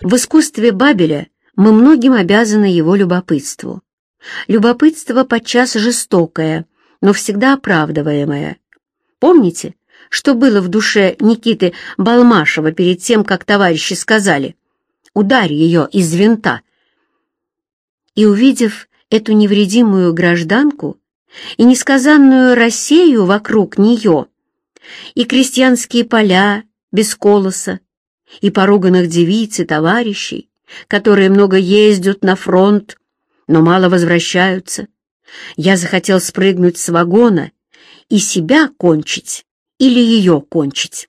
В искусстве Бабеля мы многим обязаны его любопытству. Любопытство подчас жестокое, но всегда оправдываемое. Помните, что было в душе Никиты Балмашева перед тем, как товарищи сказали «Ударь ее из винта». И увидев эту невредимую гражданку и несказанную Россию вокруг нее, и крестьянские поля без колоса, и поруганных девиц и товарищей, которые много ездят на фронт, но мало возвращаются, я захотел спрыгнуть с вагона и себя кончить или ее кончить.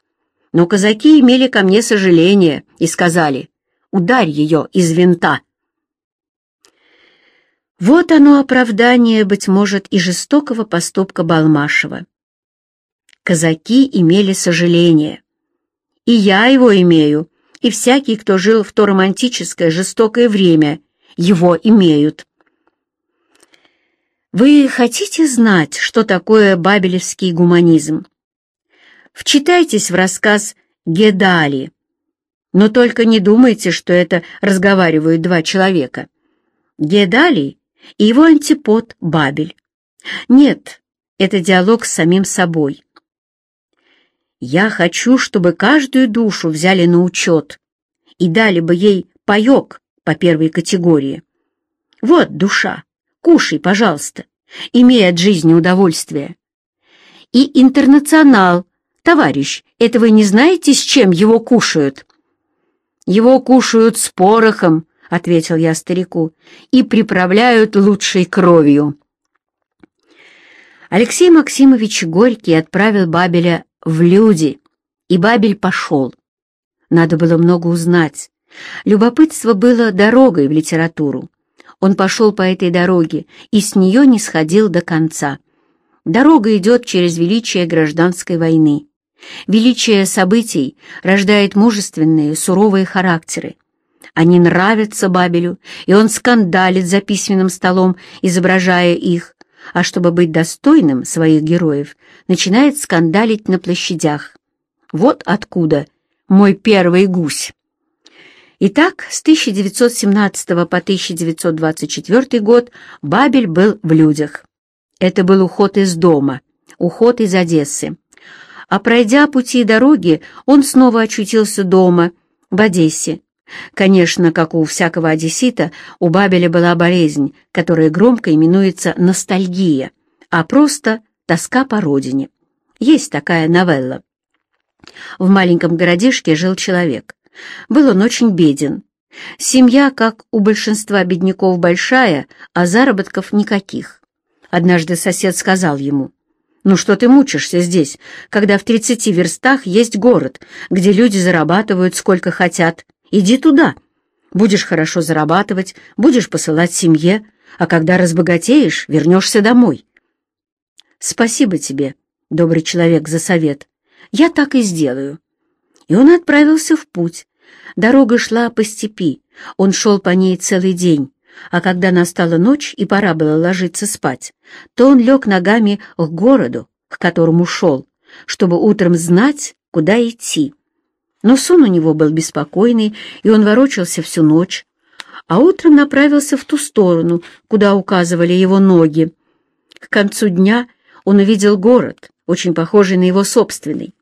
Но казаки имели ко мне сожаление и сказали «Ударь ее из винта». Вот оно оправдание, быть может, и жестокого поступка Балмашева. Казаки имели сожаление. И я его имею, и всякий, кто жил в то романтическое, жестокое время, его имеют. Вы хотите знать, что такое бабелевский гуманизм? Вчитайтесь в рассказ Гедали, но только не думайте, что это разговаривают два человека. Гедали и его антипод Бабель. Нет, это диалог с самим собой. Я хочу, чтобы каждую душу взяли на учет и дали бы ей паек по первой категории. Вот душа, кушай, пожалуйста, имей от жизни удовольствие. И интернационал, товарищ, это вы не знаете, с чем его кушают? Его кушают с порохом, — ответил я старику, — и приправляют лучшей кровью. Алексей Максимович Горький отправил Бабеля в люди, и Бабель пошел. Надо было много узнать. Любопытство было дорогой в литературу. Он пошел по этой дороге и с нее не сходил до конца. Дорога идет через величие гражданской войны. Величие событий рождает мужественные, суровые характеры. Они нравятся Бабелю, и он скандалит за письменным столом, изображая их, а чтобы быть достойным своих героев, начинает скандалить на площадях. Вот откуда мой первый гусь. Итак, с 1917 по 1924 год Бабель был в людях. Это был уход из дома, уход из Одессы. А пройдя пути и дороги, он снова очутился дома, в Одессе, Конечно, как у всякого одессита, у Бабеля была болезнь, которая громко именуется ностальгия, а просто тоска по родине. Есть такая новелла. В маленьком городишке жил человек. Был он очень беден. Семья, как у большинства бедняков, большая, а заработков никаких. Однажды сосед сказал ему, «Ну что ты мучишься здесь, когда в тридцати верстах есть город, где люди зарабатывают сколько хотят, Иди туда. Будешь хорошо зарабатывать, будешь посылать семье, а когда разбогатеешь, вернешься домой. Спасибо тебе, добрый человек, за совет. Я так и сделаю. И он отправился в путь. Дорога шла по степи, он шел по ней целый день, а когда настала ночь и пора было ложиться спать, то он лег ногами к городу, к которому шел, чтобы утром знать, куда идти. Но сон у него был беспокойный, и он ворочался всю ночь, а утром направился в ту сторону, куда указывали его ноги. К концу дня он увидел город, очень похожий на его собственный.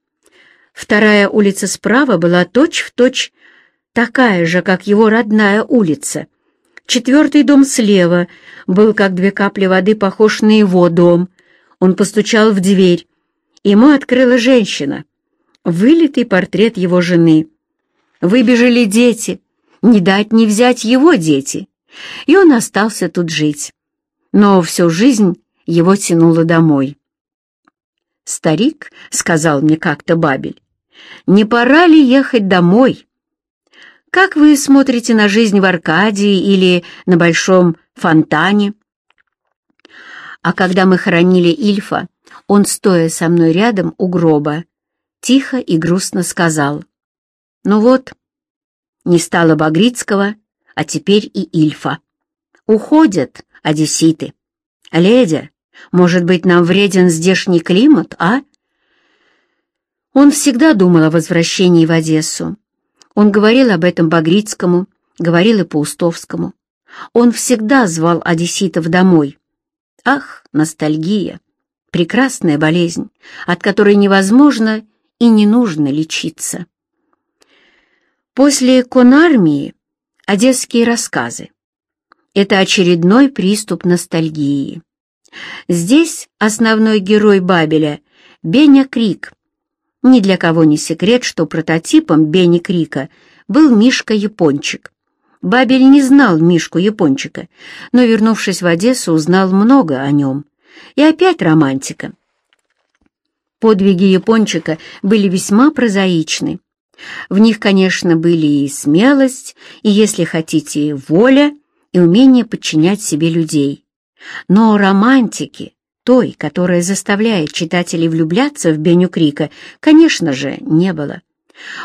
Вторая улица справа была точь-в-точь точь такая же, как его родная улица. Четвертый дом слева был, как две капли воды, похож на его дом. Он постучал в дверь. Ему открыла женщина вылитый портрет его жены. Выбежали дети, не дать не взять его дети, и он остался тут жить. Но всю жизнь его тянуло домой. «Старик», — сказал мне как-то Бабель, — «не пора ли ехать домой?» «Как вы смотрите на жизнь в Аркадии или на Большом фонтане?» А когда мы хоронили Ильфа, он, стоя со мной рядом у гроба, тихо и грустно сказал. «Ну вот, не стало Багрицкого, а теперь и Ильфа. Уходят одесситы. Ледя, может быть, нам вреден здешний климат, а?» Он всегда думал о возвращении в Одессу. Он говорил об этом Багрицкому, говорил и Паустовскому. Он всегда звал одесситов домой. Ах, ностальгия! Прекрасная болезнь, от которой невозможно и не нужно лечиться. После конармии одесские рассказы. Это очередной приступ ностальгии. Здесь основной герой Бабеля — Беня Крик. Ни для кого не секрет, что прототипом Бени Крика был Мишка-япончик. Бабель не знал Мишку-япончика, но, вернувшись в Одессу, узнал много о нем. И опять романтика. Подвиги япончика были весьма прозаичны. В них, конечно, были и смелость, и, если хотите, воля, и умение подчинять себе людей. Но романтики, той, которая заставляет читателей влюбляться в Беню Крика, конечно же, не было.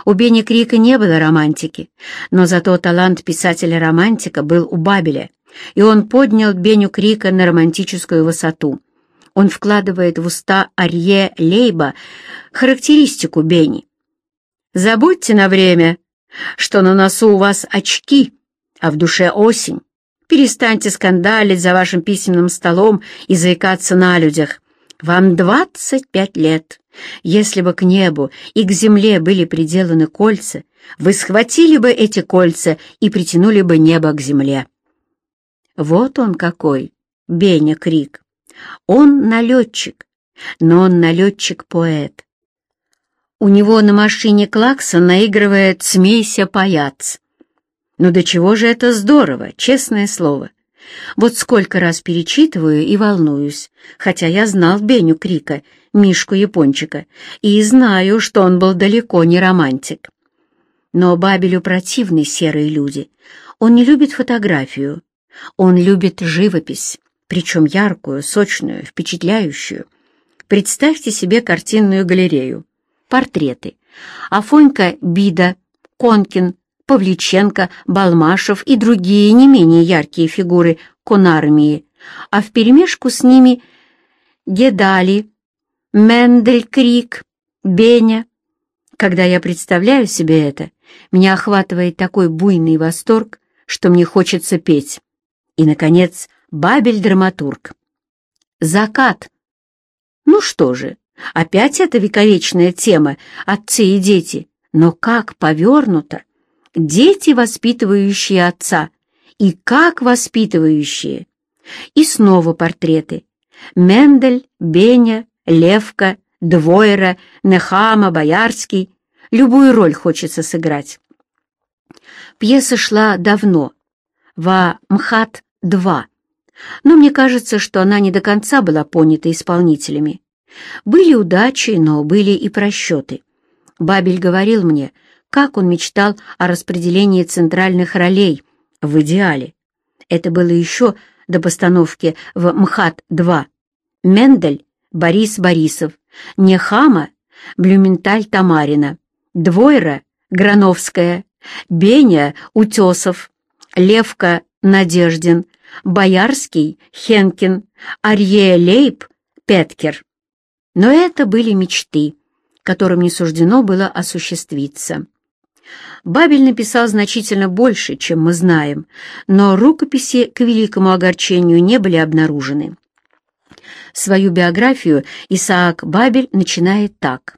У Бенни Крика не было романтики, но зато талант писателя-романтика был у Бабеля, и он поднял Беню Крика на романтическую высоту. Он вкладывает в уста Арье Лейба характеристику Бенни. «Забудьте на время, что на носу у вас очки, а в душе осень. Перестаньте скандалить за вашим письменным столом и заикаться на людях. Вам двадцать пять лет. Если бы к небу и к земле были приделаны кольца, вы схватили бы эти кольца и притянули бы небо к земле. Вот он какой, Беня Крик. Он налетчик, но он налетчик-поэт. У него на машине клаксон наигрывает «Смейся, паяц». Ну до чего же это здорово, честное слово. Вот сколько раз перечитываю и волнуюсь, хотя я знал Беню Крика, Мишку-япончика, и знаю, что он был далеко не романтик. Но Бабелю противны серые люди. Он не любит фотографию. Он любит живопись, причем яркую, сочную, впечатляющую. Представьте себе картинную галерею. Портреты. Афонька Бида, Конкин, Павличенко, Балмашев и другие не менее яркие фигуры конармии, а вперемешку с ними Гедали, Мендель Крик, Беня. Когда я представляю себе это, меня охватывает такой буйный восторг, что мне хочется петь. И, наконец, Бабель-драматург. Закат. Ну что же, опять эта вековечная тема «Отцы и дети», но как повернуто! дети, воспитывающие отца, и как воспитывающие. И снова портреты. Мендель, Беня, Левка, Двойра, Нехама, Боярский. Любую роль хочется сыграть. Пьеса шла давно, во МХАТ-2, но мне кажется, что она не до конца была понята исполнителями. Были удачи, но были и просчеты. Бабель говорил мне, как он мечтал о распределении центральных ролей в идеале. Это было еще до постановки в МХАТ-2. Мендель — Борис Борисов, Нехама — Блюменталь Тамарина, Двойра — Грановская, Беня — Утесов, Левка — Надеждин, Боярский — Хенкин, Арье Лейб — Петкер. Но это были мечты, которым не суждено было осуществиться. Бабель написал значительно больше, чем мы знаем, но рукописи, к великому огорчению, не были обнаружены. Свою биографию Исаак Бабель начинает так.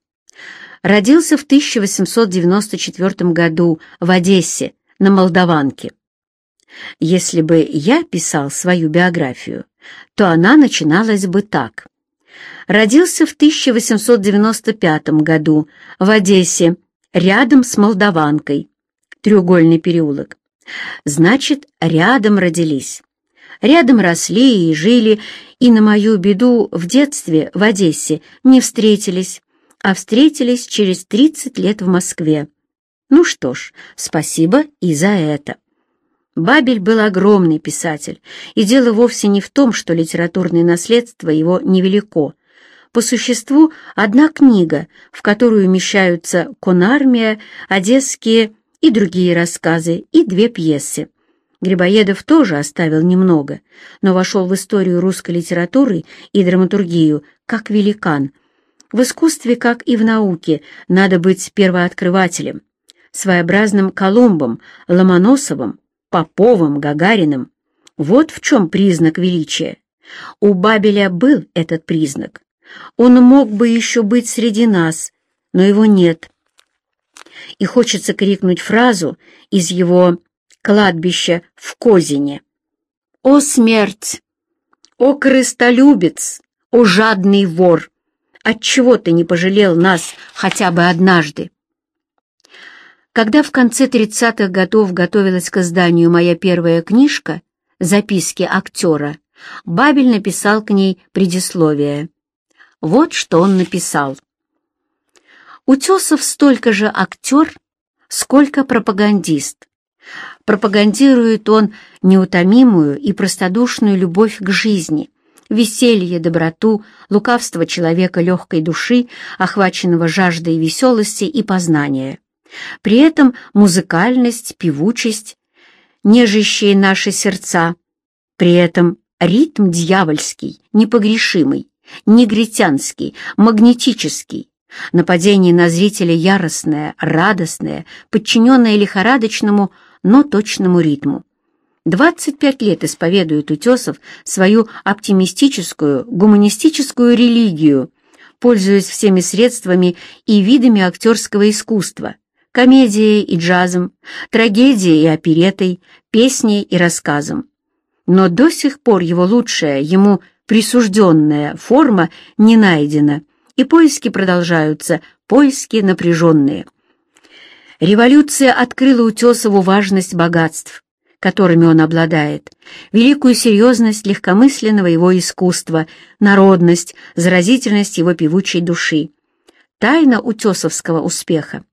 Родился в 1894 году в Одессе, на Молдаванке. Если бы я писал свою биографию, то она начиналась бы так. Родился в 1895 году в Одессе, рядом с Молдаванкой, треугольный переулок. Значит, рядом родились. Рядом росли и жили, и на мою беду в детстве в Одессе не встретились, а встретились через 30 лет в Москве. Ну что ж, спасибо и за это. Бабель был огромный писатель, и дело вовсе не в том, что литературное наследство его невелико, по существу одна книга, в которую умещаются «Конармия», «Одесские» и другие рассказы, и две пьесы. Грибоедов тоже оставил немного, но вошел в историю русской литературы и драматургию как великан. В искусстве, как и в науке, надо быть первооткрывателем. своеобразным Колумбом, Ломоносовым, Поповым, Гагариным. Вот в чем признак величия. У Бабеля был этот признак. Он мог бы еще быть среди нас, но его нет. И хочется крикнуть фразу из его кладбища в Козине. «О смерть! О крыстолюбец! О жадный вор! Отчего ты не пожалел нас хотя бы однажды?» Когда в конце 30-х годов готовилась к изданию моя первая книжка «Записки актера», Бабель написал к ней предисловие. Вот что он написал. Утесов столько же актер, сколько пропагандист. Пропагандирует он неутомимую и простодушную любовь к жизни, веселье, доброту, лукавство человека легкой души, охваченного жаждой веселости и познания. При этом музыкальность, певучесть, нежащие наши сердца, при этом ритм дьявольский, непогрешимый, негритянский, магнетический, нападение на зрителя яростное, радостное, подчиненное лихорадочному, но точному ритму. 25 лет исповедует Утесов свою оптимистическую, гуманистическую религию, пользуясь всеми средствами и видами актерского искусства, комедией и джазом, трагедией и оперетой, песней и рассказом. Но до сих пор его лучшая, ему присужденная форма не найдена, и поиски продолжаются, поиски напряженные. Революция открыла Утесову важность богатств, которыми он обладает, великую серьезность легкомысленного его искусства, народность, заразительность его певучей души. Тайна утесовского успеха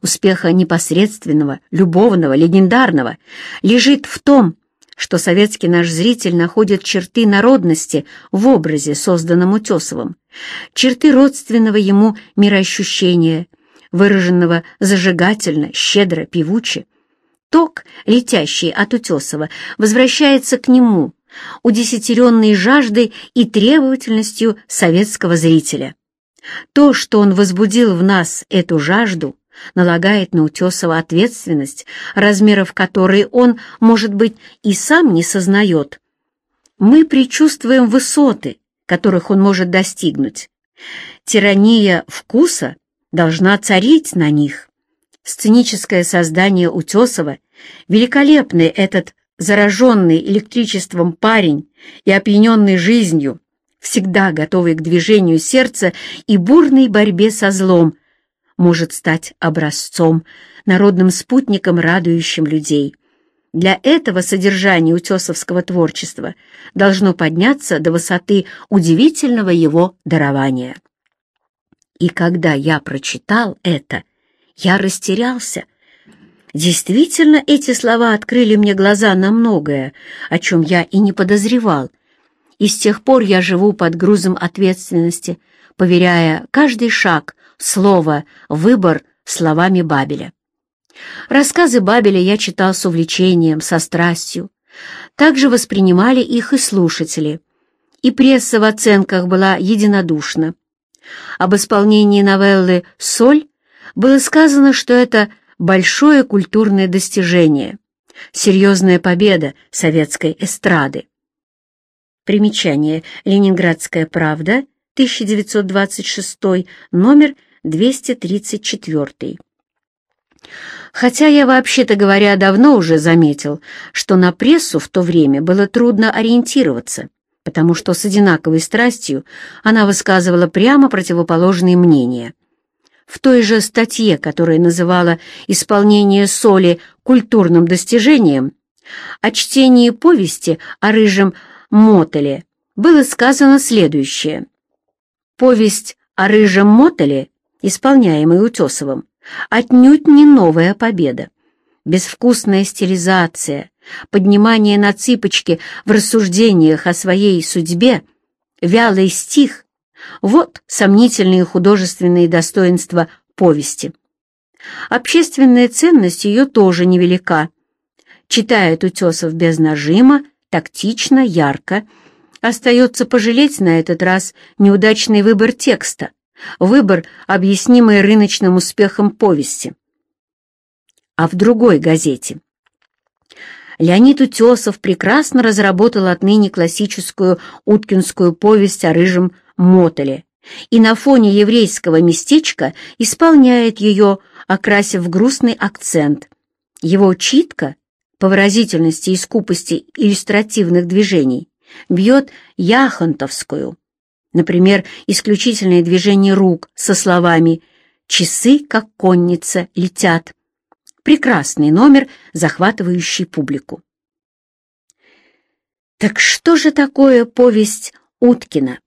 успеха непосредственного, любовного, легендарного, лежит в том, что советский наш зритель находит черты народности в образе, созданном Утесовым, черты родственного ему мироощущения, выраженного зажигательно, щедро, певуче. Ток, летящий от Утесова, возвращается к нему, удесятеренный жаждой и требовательностью советского зрителя. То, что он возбудил в нас эту жажду, налагает на Утесова ответственность, размеров которой он, может быть, и сам не сознает. Мы предчувствуем высоты, которых он может достигнуть. Тирания вкуса должна царить на них. Сценическое создание Утесова, великолепный этот зараженный электричеством парень и опьяненный жизнью, всегда готовый к движению сердца и бурной борьбе со злом, может стать образцом, народным спутником, радующим людей. Для этого содержание утесовского творчества должно подняться до высоты удивительного его дарования. И когда я прочитал это, я растерялся. Действительно, эти слова открыли мне глаза на многое, о чем я и не подозревал. И с тех пор я живу под грузом ответственности, поверяя каждый шаг слово «выбор» словами Бабеля. Рассказы Бабеля я читал с увлечением, со страстью. Также воспринимали их и слушатели. И пресса в оценках была единодушна. Об исполнении новеллы «Соль» было сказано, что это большое культурное достижение, серьезная победа советской эстрады. Примечание. Ленинградская правда, 1926, номер 234. Хотя я, вообще-то говоря, давно уже заметил, что на прессу в то время было трудно ориентироваться, потому что с одинаковой страстью она высказывала прямо противоположные мнения. В той же статье, которая называла «Исполнение соли культурным достижением», о чтении повести о рыжем Мотеле было сказано следующее. Повесть о рыжем Мотеле исполняемый Утесовым, отнюдь не новая победа. Безвкусная стилизация, поднимание на цыпочки в рассуждениях о своей судьбе, вялый стих — вот сомнительные художественные достоинства повести. Общественная ценность ее тоже невелика. Читает Утесов без нажима, тактично, ярко. Остается пожалеть на этот раз неудачный выбор текста — Выбор, объяснимый рыночным успехом повести. а в другой газете. Леонид Утесов прекрасно разработал отныне классическую уткинскую повесть о рыжем мотоле и на фоне еврейского местечка исполняет ее, окрасив грустный акцент. Его читка, по выразительности и скупости иллюстративных движений, бьет яхонтовскую. Например, исключительное движение рук со словами «Часы, как конница, летят». Прекрасный номер, захватывающий публику. Так что же такое повесть Уткина?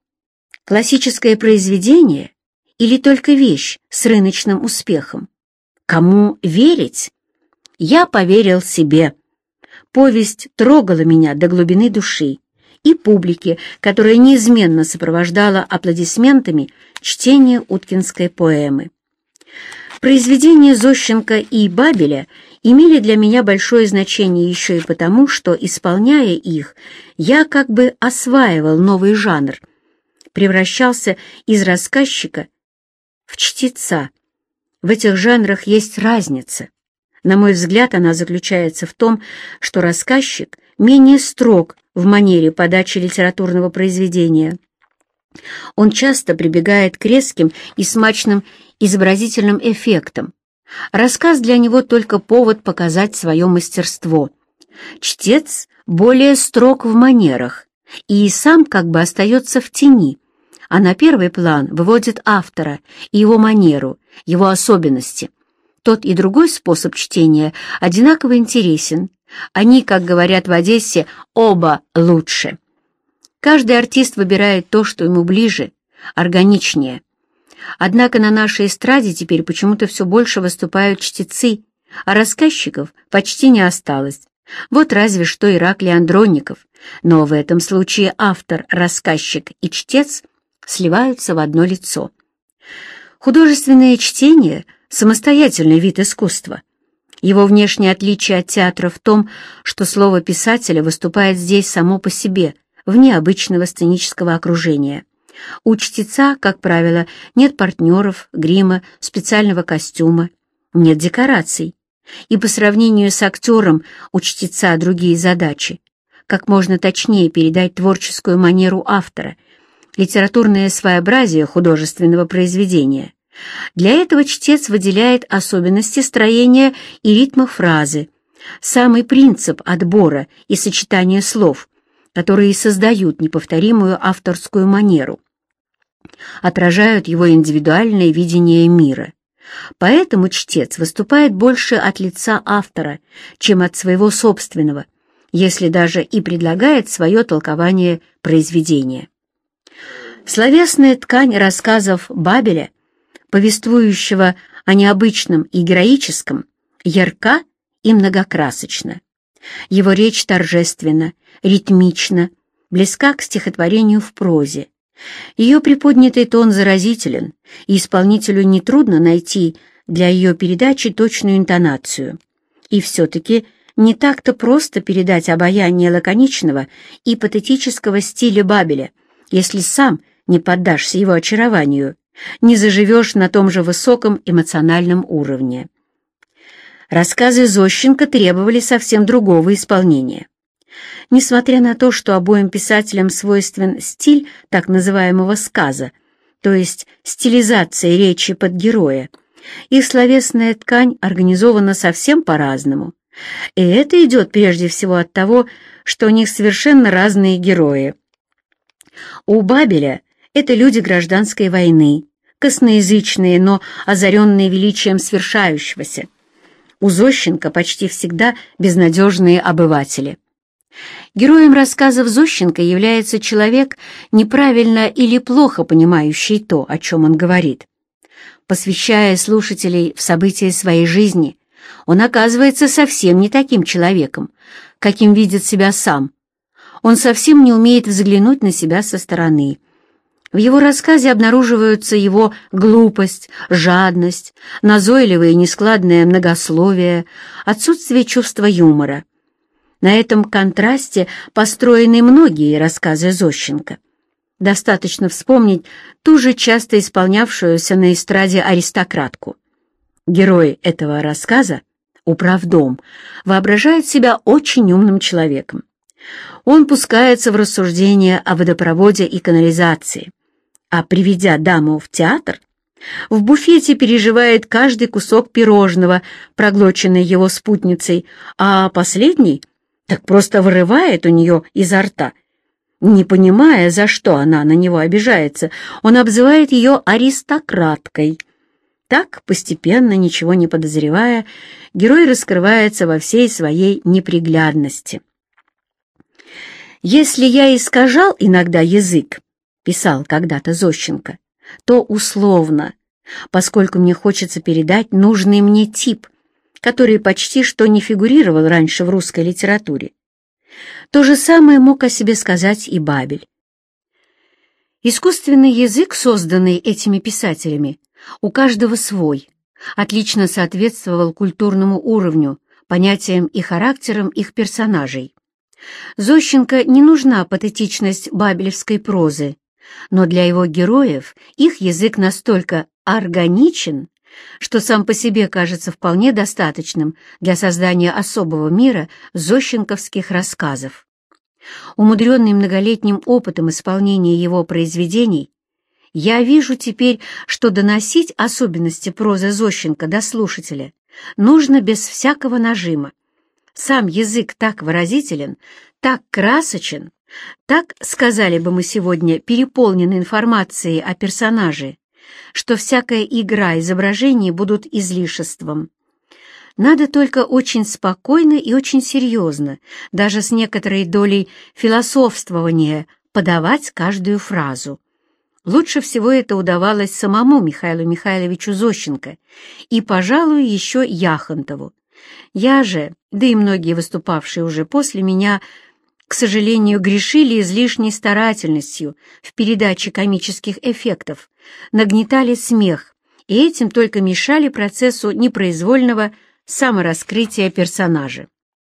Классическое произведение или только вещь с рыночным успехом? Кому верить? Я поверил себе. Повесть трогала меня до глубины души и публики, которая неизменно сопровождала аплодисментами чтение уткинской поэмы. Произведения Зощенко и Бабеля имели для меня большое значение еще и потому, что, исполняя их, я как бы осваивал новый жанр, превращался из рассказчика в чтеца. В этих жанрах есть разница. На мой взгляд, она заключается в том, что рассказчик менее строг в манере подачи литературного произведения. Он часто прибегает к резким и смачным изобразительным эффектам. Рассказ для него только повод показать свое мастерство. Чтец более строг в манерах и сам как бы остается в тени, а на первый план выводит автора и его манеру, его особенности. Тот и другой способ чтения одинаково интересен. Они, как говорят в Одессе, оба лучше. Каждый артист выбирает то, что ему ближе, органичнее. Однако на нашей эстраде теперь почему-то все больше выступают чтецы, а рассказчиков почти не осталось. Вот разве что Ираклий Андронников, но в этом случае автор, рассказчик и чтец сливаются в одно лицо. Художественное чтение — самостоятельный вид искусства. Его внешнее отличие от театра в том, что слово писателя выступает здесь само по себе, вне обычного сценического окружения. У чтеца, как правило, нет партнеров, грима, специального костюма, нет декораций. И по сравнению с актером у чтеца другие задачи. Как можно точнее передать творческую манеру автора, литературное своеобразие художественного произведения. Для этого чтец выделяет особенности строения и ритма фразы, самый принцип отбора и сочетания слов, которые создают неповторимую авторскую манеру отражают его индивидуальное видение мира. Поэтому чтец выступает больше от лица автора, чем от своего собственного, если даже и предлагает свое толкование произведения. Словесная ткань рассказов Бабеля, повествующего о необычном и героическом, ярка и многокрасочна. Его речь торжественна, ритмична, близка к стихотворению в прозе, ее приподнятый тон заразителен, и исполнителю нетрудно найти для ее передачи точную интонацию. И все-таки не так-то просто передать обаяние лаконичного и патетического стиля Бабеля, если сам не поддашься его очарованию, не заживешь на том же высоком эмоциональном уровне. Рассказы Зощенко требовали совсем другого исполнения. Несмотря на то, что обоим писателям свойствен стиль так называемого сказа, то есть стилизация речи под героя, их словесная ткань организована совсем по-разному. И это идет прежде всего от того, что у них совершенно разные герои. У Бабеля это люди гражданской войны, косноязычные, но озаренные величием свершающегося. У Зощенко почти всегда безнадежные обыватели. Героем рассказов Зощенко является человек, неправильно или плохо понимающий то, о чем он говорит. Посвящая слушателей в события своей жизни, он оказывается совсем не таким человеком, каким видит себя сам. Он совсем не умеет взглянуть на себя со стороны. В его рассказе обнаруживаются его глупость, жадность, назойливое и нескладное многословие, отсутствие чувства юмора. На этом контрасте построены многие рассказы Зощенко. Достаточно вспомнить ту же часто исполнявшуюся на эстраде аристократку. Герой этого рассказа управдом, воображает себя очень умным человеком. Он пускается в рассуждения о водопроводе и канализации, а приведя даму в театр, в буфете переживает каждый кусок пирожного, проглоченный его спутницей, а последний так просто вырывает у нее изо рта. Не понимая, за что она на него обижается, он обзывает ее аристократкой. Так, постепенно, ничего не подозревая, герой раскрывается во всей своей неприглядности. «Если я искажал иногда язык», — писал когда-то Зощенко, то условно, поскольку мне хочется передать нужный мне тип, который почти что не фигурировал раньше в русской литературе. То же самое мог о себе сказать и Бабель. Искусственный язык, созданный этими писателями, у каждого свой, отлично соответствовал культурному уровню, понятиям и характерам их персонажей. Зощенко не нужна патетичность бабелевской прозы, но для его героев их язык настолько органичен, что сам по себе кажется вполне достаточным для создания особого мира зощенковских рассказов. Умудренный многолетним опытом исполнения его произведений, я вижу теперь, что доносить особенности прозы Зощенко до слушателя нужно без всякого нажима. Сам язык так выразителен, так красочен, так, сказали бы мы сегодня, переполнен информацией о персонаже, что всякая игра изображений будут излишеством. Надо только очень спокойно и очень серьезно, даже с некоторой долей философствования, подавать каждую фразу. Лучше всего это удавалось самому Михаилу Михайловичу Зощенко и, пожалуй, еще Яхонтову. Я же, да и многие выступавшие уже после меня, к сожалению, грешили излишней старательностью в передаче комических эффектов, нагнетали смех и этим только мешали процессу непроизвольного самораскрытия персонажа.